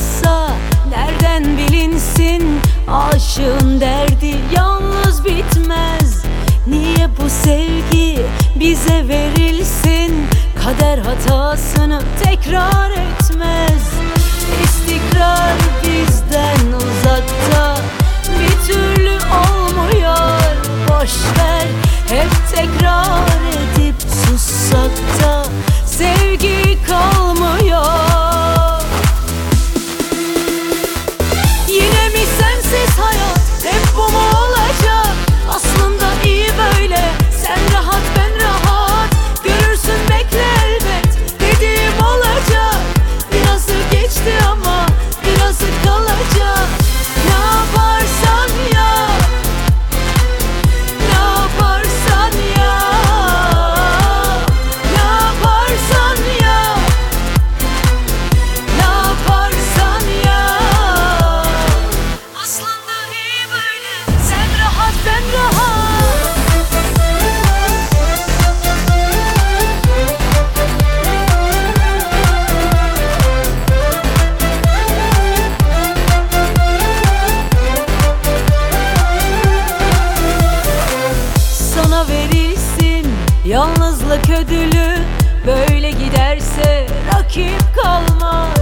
olmazsa nereden bilinsin? Aşığın derdi yalnız bitmez. Niye bu sevgi bize verilsin? Kader hatasını tekrar Yalnızlık ödülü böyle giderse rakip kalmaz.